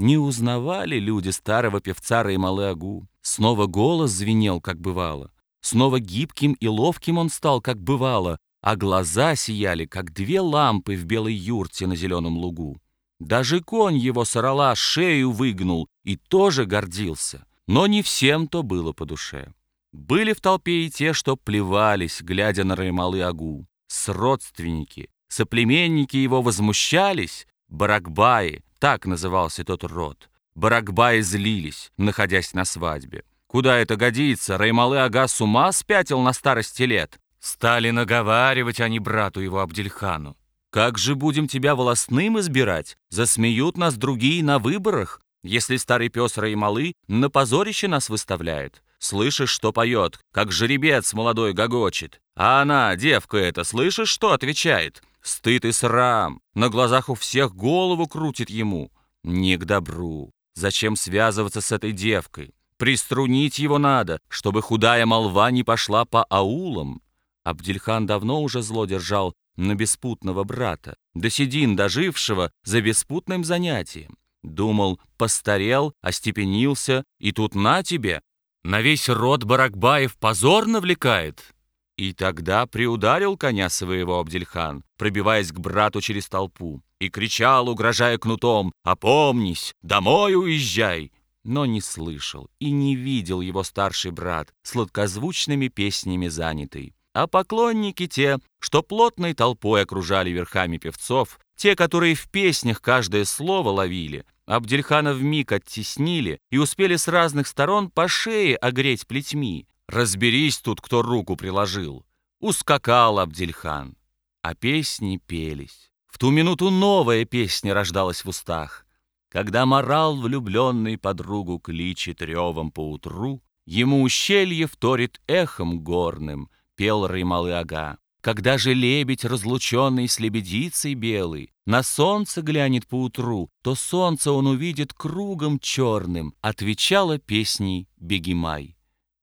Не узнавали люди старого певца Раймалы-Агу. Снова голос звенел, как бывало. Снова гибким и ловким он стал, как бывало, а глаза сияли, как две лампы в белой юрте на зеленом лугу. Даже конь его сорола шею выгнул и тоже гордился. Но не всем то было по душе. Были в толпе и те, что плевались, глядя на Раймалы-Агу. С родственники, соплеменники его возмущались, баракбаи, так назывался тот род. Баракбаи злились, находясь на свадьбе. Куда это годится? Раймалы-ага с ума спятил на старости лет. Стали наговаривать они брату его Абдельхану. Как же будем тебя волосным избирать? Засмеют нас другие на выборах, если старый пес Раймалы на позорище нас выставляет. Слышишь, что поет, как жеребец молодой гогочет. А она, девка эта, слышишь, что отвечает? Стыд и срам. На глазах у всех голову крутит ему. Не к добру. Зачем связываться с этой девкой? Приструнить его надо, чтобы худая молва не пошла по аулам. Абдельхан давно уже зло держал на беспутного брата, до седин дожившего за беспутным занятием. Думал, постарел, остепенился, и тут на тебе, на весь род Баракбаев позор навлекает. И тогда приударил коня своего Абдельхан, пробиваясь к брату через толпу, и кричал, угрожая кнутом, «Опомнись, домой уезжай!» но не слышал и не видел его старший брат, сладкозвучными песнями занятый. А поклонники те, что плотной толпой окружали верхами певцов, те, которые в песнях каждое слово ловили, Абдельхана вмиг оттеснили и успели с разных сторон по шее огреть плетьми. Разберись тут, кто руку приложил. Ускакал Абдельхан. А песни пелись. В ту минуту новая песня рождалась в устах. Когда морал влюбленный подругу кличет ревом поутру, Ему ущелье вторит эхом горным, пел Раймалы Ага. Когда же лебедь, разлученный с лебедицей белый, На солнце глянет поутру, то солнце он увидит кругом черным, Отвечала песней Бегемай.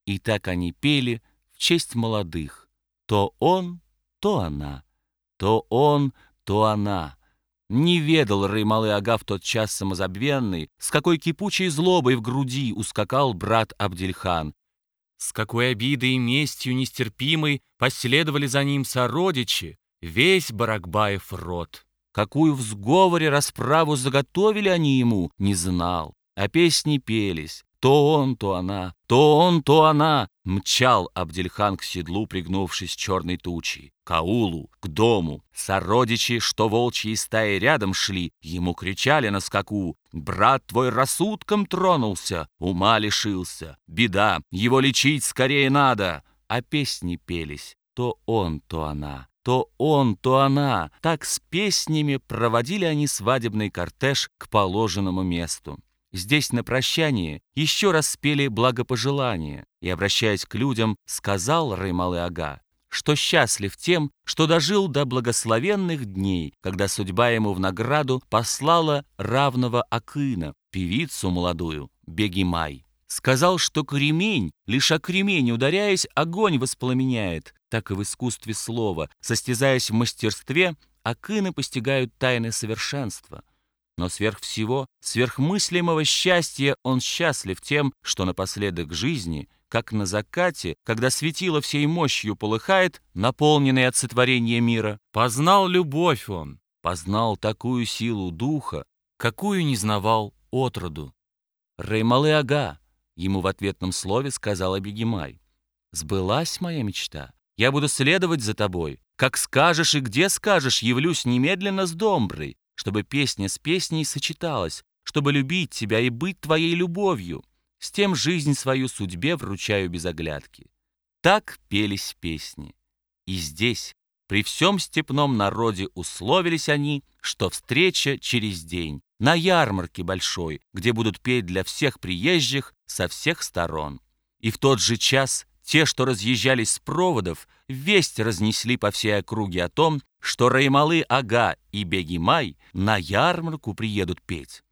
И так они пели в честь молодых. То он, то она, то он, то она. Не ведал Раймалы Ага в тот час самозабвенный, с какой кипучей злобой в груди ускакал брат Абдельхан, с какой обидой и местью нестерпимой последовали за ним сородичи, весь Баракбаев род. Какую в сговоре расправу заготовили они ему, не знал, а песни пелись, то он, то она, то он, то она. Мчал Абдельхан к седлу, пригнувшись черной тучей. К аулу, к дому. Сородичи, что волчьи стаи рядом шли, ему кричали на скаку. «Брат твой рассудком тронулся, ума лишился. Беда, его лечить скорее надо». А песни пелись, то он, то она. То он, то она. Так с песнями проводили они свадебный кортеж к положенному месту. Здесь на прощание еще раз спели благопожелания и, обращаясь к людям, сказал Раймалы Ага, что счастлив тем, что дожил до благословенных дней, когда судьба ему в награду послала равного Акына, певицу молодую, Бегимай. Сказал, что кремень, лишь о кремень ударяясь, огонь воспламеняет. Так и в искусстве слова, состязаясь в мастерстве, Акыны постигают тайны совершенства. Но сверх всего, сверх мыслимого счастья он счастлив тем, что напоследок жизни, как на закате, когда светило всей мощью полыхает, наполненный от сотворения мира, познал любовь он, познал такую силу духа, какую не знавал отроду. «Реймалы ага», — ему в ответном слове сказала Бегемай, «сбылась моя мечта, я буду следовать за тобой, как скажешь и где скажешь, явлюсь немедленно с Домброй, чтобы песня с песней сочеталась, чтобы любить тебя и быть твоей любовью. С тем жизнь свою судьбе вручаю без оглядки. Так пелись песни. И здесь, при всем степном народе, условились они, что встреча через день, на ярмарке большой, где будут петь для всех приезжих со всех сторон. И в тот же час те, что разъезжались с проводов, весть разнесли по всей округе о том, что Раймалы Ага и Бегимай на ярмарку приедут петь.